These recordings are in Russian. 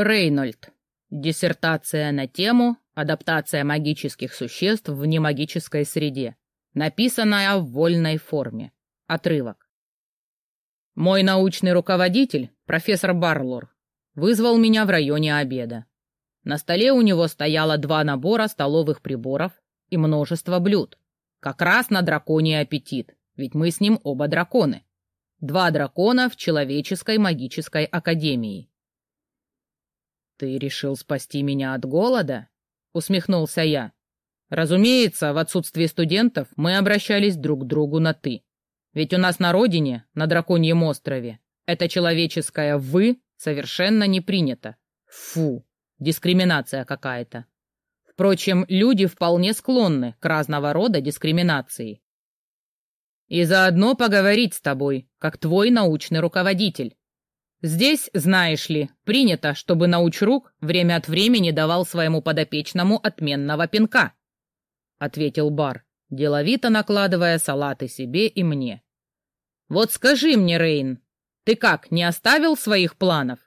Рейнольд. Диссертация на тему «Адаптация магических существ в немагической среде», написанная в вольной форме. Отрывок. Мой научный руководитель, профессор Барлор, вызвал меня в районе обеда. На столе у него стояло два набора столовых приборов и множество блюд. Как раз на драконий аппетит, ведь мы с ним оба драконы. Два дракона в человеческой магической академии. «Ты решил спасти меня от голода?» — усмехнулся я. «Разумеется, в отсутствии студентов мы обращались друг к другу на «ты». Ведь у нас на родине, на Драконьем острове, это человеческое «вы» совершенно не принято. Фу, дискриминация какая-то. Впрочем, люди вполне склонны к разного рода дискриминации. И заодно поговорить с тобой, как твой научный руководитель. Здесь, знаешь ли, принято, чтобы научрук время от времени давал своему подопечному отменного пинка, — ответил Бар, деловито накладывая салаты себе и мне. Вот скажи мне, Рейн, ты как, не оставил своих планов?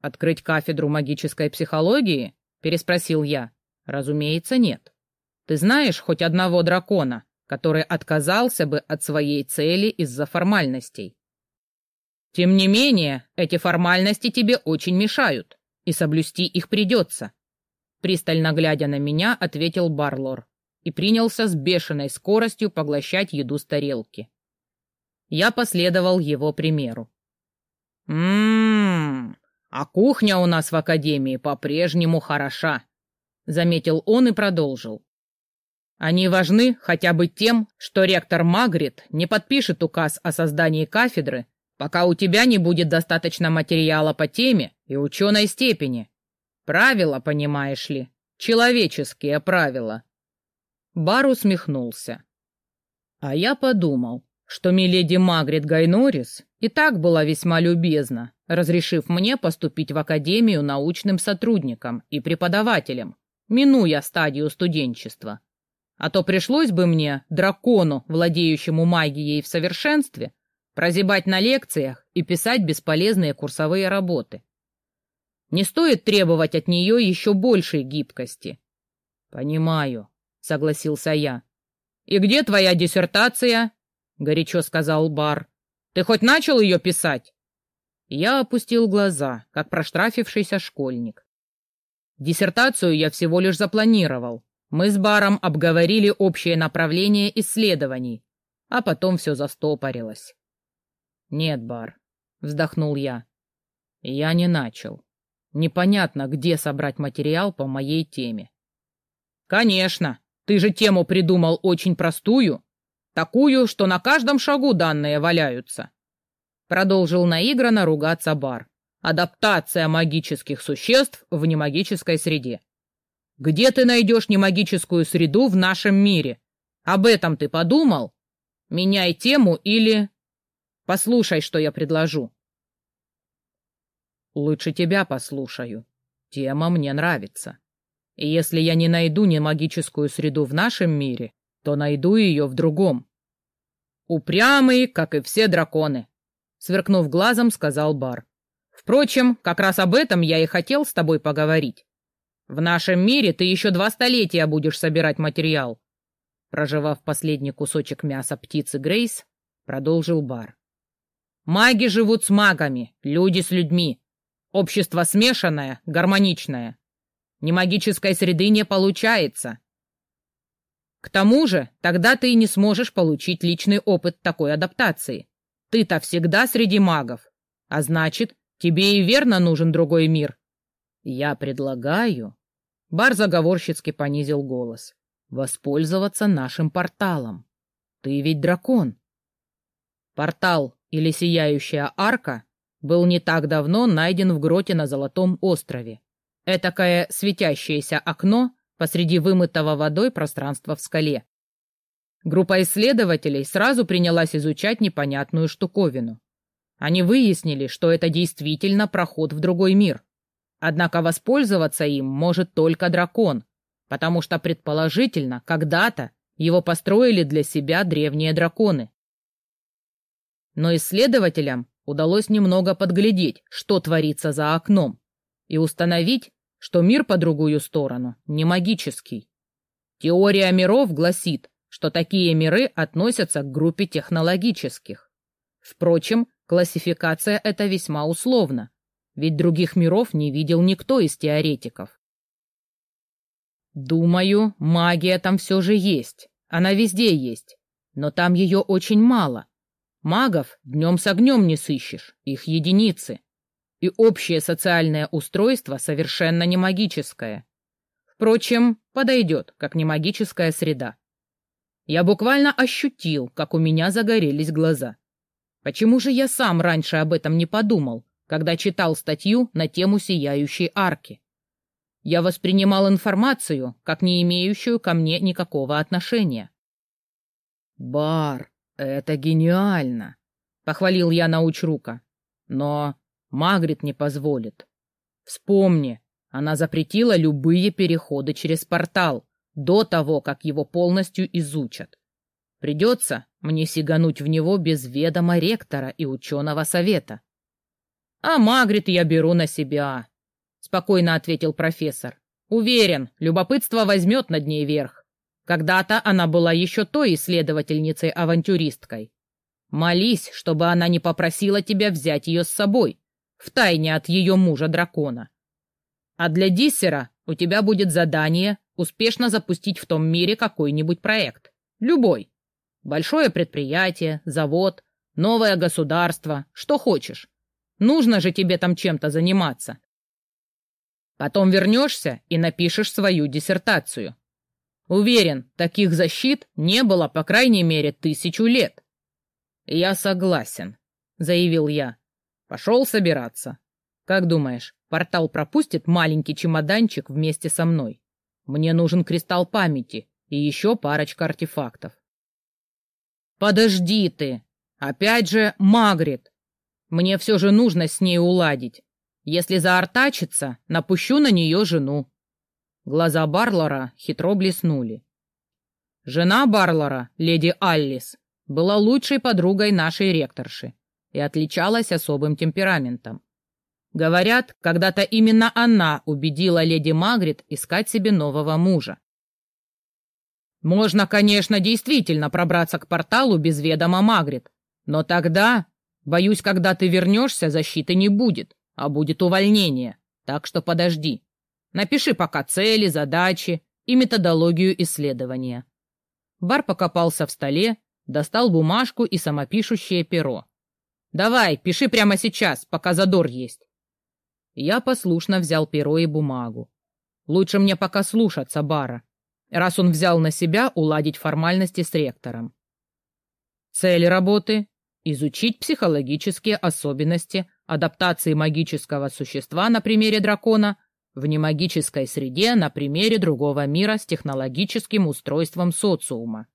Открыть кафедру магической психологии? — переспросил я. Разумеется, нет. Ты знаешь хоть одного дракона, который отказался бы от своей цели из-за формальностей? Тем не менее, эти формальности тебе очень мешают, и соблюсти их придется. Пристально глядя на меня, ответил Барлор и принялся с бешеной скоростью поглощать еду с тарелки. Я последовал его примеру. «М-м-м, а кухня у нас в академии по-прежнему хороша», — заметил он и продолжил. «Они важны хотя бы тем, что ректор Магрит не подпишет указ о создании кафедры пока у тебя не будет достаточно материала по теме и ученой степени. Правила, понимаешь ли, человеческие правила. Бар усмехнулся. А я подумал, что миледи Магрит Гайнорис и так была весьма любезна, разрешив мне поступить в академию научным сотрудником и преподавателем, минуя стадию студенчества. А то пришлось бы мне, дракону, владеющему магией в совершенстве, прозябать на лекциях и писать бесполезные курсовые работы. Не стоит требовать от нее еще большей гибкости. — Понимаю, — согласился я. — И где твоя диссертация? — горячо сказал Бар. — Ты хоть начал ее писать? Я опустил глаза, как проштрафившийся школьник. Диссертацию я всего лишь запланировал. Мы с Баром обговорили общее направление исследований, а потом все застопорилось. «Нет, Бар», — вздохнул я. «Я не начал. Непонятно, где собрать материал по моей теме». «Конечно! Ты же тему придумал очень простую, такую, что на каждом шагу данные валяются». Продолжил наигранно ругаться Бар. «Адаптация магических существ в немагической среде. Где ты найдешь немагическую среду в нашем мире? Об этом ты подумал? Меняй тему или...» Послушай, что я предложу. Лучше тебя послушаю. Тема мне нравится. И если я не найду ни магическую среду в нашем мире, то найду ее в другом. Упрямый, как и все драконы, сверкнув глазом, сказал Бар. Впрочем, как раз об этом я и хотел с тобой поговорить. В нашем мире ты еще два столетия будешь собирать материал. Проживав последний кусочек мяса птицы Грейс, продолжил Бар. Маги живут с магами, люди с людьми. Общество смешанное, гармоничное. Ни магической среды не получается. К тому же, тогда ты и не сможешь получить личный опыт такой адаптации. Ты-то всегда среди магов. А значит, тебе и верно нужен другой мир. Я предлагаю... Бар заговорщицки понизил голос. Воспользоваться нашим порталом. Ты ведь дракон. Портал или сияющая арка был не так давно найден в гроте на Золотом острове. Этакое светящееся окно посреди вымытого водой пространства в скале. Группа исследователей сразу принялась изучать непонятную штуковину. Они выяснили, что это действительно проход в другой мир. Однако воспользоваться им может только дракон, потому что, предположительно, когда-то его построили для себя древние драконы но исследователям удалось немного подглядеть, что творится за окном, и установить, что мир по другую сторону не магический. Теория миров гласит, что такие миры относятся к группе технологических. Впрочем, классификация эта весьма условна, ведь других миров не видел никто из теоретиков. Думаю, магия там все же есть, она везде есть, но там ее очень мало. Магов днем с огнем не сыщешь, их единицы. И общее социальное устройство совершенно не магическое. Впрочем, подойдет, как не магическая среда. Я буквально ощутил, как у меня загорелись глаза. Почему же я сам раньше об этом не подумал, когда читал статью на тему сияющей арки? Я воспринимал информацию, как не имеющую ко мне никакого отношения. «Бар, это гениально!» — похвалил я научрука. «Но Магрит не позволит. Вспомни, она запретила любые переходы через портал до того, как его полностью изучат. Придется мне сигануть в него без ведома ректора и ученого совета. — А Магрит я беру на себя, — спокойно ответил профессор. — Уверен, любопытство возьмет над ней верх. Когда-то она была еще той исследовательницей-авантюристкой. Молись, чтобы она не попросила тебя взять ее с собой, втайне от ее мужа-дракона. А для диссера у тебя будет задание успешно запустить в том мире какой-нибудь проект. Любой. Большое предприятие, завод, новое государство, что хочешь. Нужно же тебе там чем-то заниматься. Потом вернешься и напишешь свою диссертацию. Уверен, таких защит не было по крайней мере тысячу лет. Я согласен, заявил я. Пошел собираться. Как думаешь, портал пропустит маленький чемоданчик вместе со мной? Мне нужен кристалл памяти и еще парочка артефактов. Подожди ты! Опять же Магрит! Мне все же нужно с ней уладить. Если заортачится, напущу на нее жену. Глаза Барлора хитро блеснули. Жена Барлора, леди Аллис, была лучшей подругой нашей ректорши и отличалась особым темпераментом. Говорят, когда-то именно она убедила леди Магрит искать себе нового мужа. Можно, конечно, действительно пробраться к порталу без ведома Магрит, но тогда, боюсь, когда ты вернешься, защиты не будет, а будет увольнение, так что подожди. Напиши пока цели, задачи и методологию исследования. Бар покопался в столе, достал бумажку и самопишущее перо. Давай, пиши прямо сейчас, пока задор есть. Я послушно взял перо и бумагу. Лучше мне пока слушаться Бара, раз он взял на себя уладить формальности с ректором. Цель работы — изучить психологические особенности адаптации магического существа на примере дракона в немагической среде на примере другого мира с технологическим устройством социума.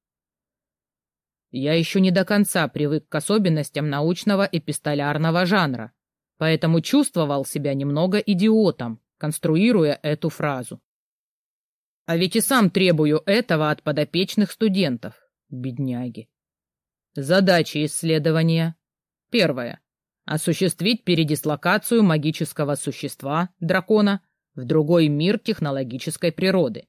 Я еще не до конца привык к особенностям научного эпистолярного жанра, поэтому чувствовал себя немного идиотом, конструируя эту фразу. А ведь и сам требую этого от подопечных студентов, бедняги. Задачи исследования. Первое. Осуществить передислокацию магического существа, дракона, в другой мир технологической природы.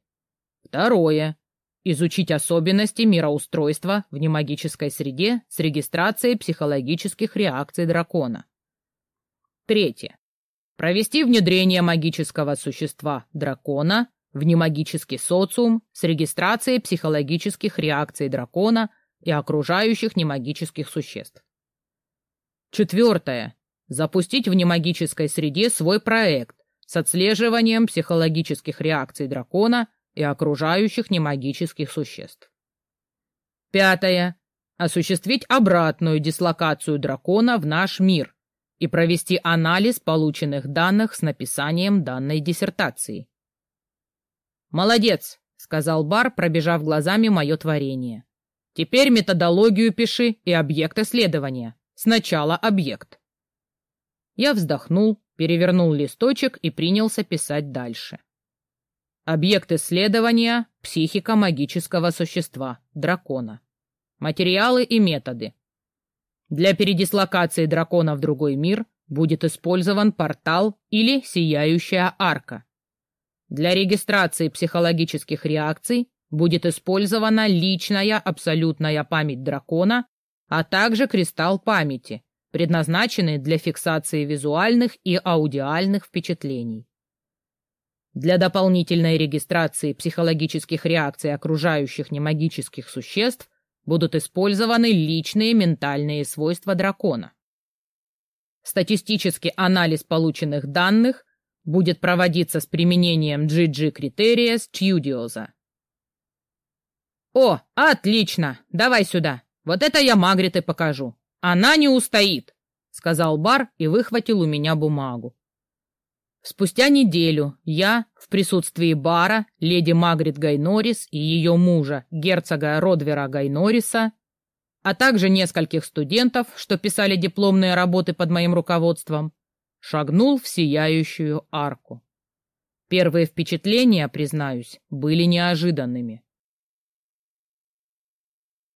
Второе изучить особенности мироустройства в немагической среде с регистрацией психологических реакций дракона. Третье. Провести внедрение магического существа дракона в немагический социум с регистрацией психологических реакций дракона и окружающих немагических существ. Четвертое. Запустить в немагической среде свой проект с отслеживанием психологических реакций дракона и окружающих немагических существ. Пятое. Осуществить обратную дислокацию дракона в наш мир и провести анализ полученных данных с написанием данной диссертации. «Молодец», — сказал Бар, пробежав глазами мое творение. «Теперь методологию пиши и объект исследования. Сначала объект». Я вздохнул, перевернул листочек и принялся писать дальше. Объект исследования – психика магического существа, дракона. Материалы и методы. Для передислокации дракона в другой мир будет использован портал или сияющая арка. Для регистрации психологических реакций будет использована личная абсолютная память дракона, а также кристалл памяти, предназначенный для фиксации визуальных и аудиальных впечатлений. Для дополнительной регистрации психологических реакций окружающих немагических существ будут использованы личные ментальные свойства дракона. Статистический анализ полученных данных будет проводиться с применением GG-критерия Studios. «О, отлично! Давай сюда! Вот это я Магрите покажу! Она не устоит!» — сказал Бар и выхватил у меня бумагу. Спустя неделю я, в присутствии Бара, леди Магрит Гайнорис и ее мужа, герцога Родвера Гайнориса, а также нескольких студентов, что писали дипломные работы под моим руководством, шагнул в сияющую арку. Первые впечатления, признаюсь, были неожиданными.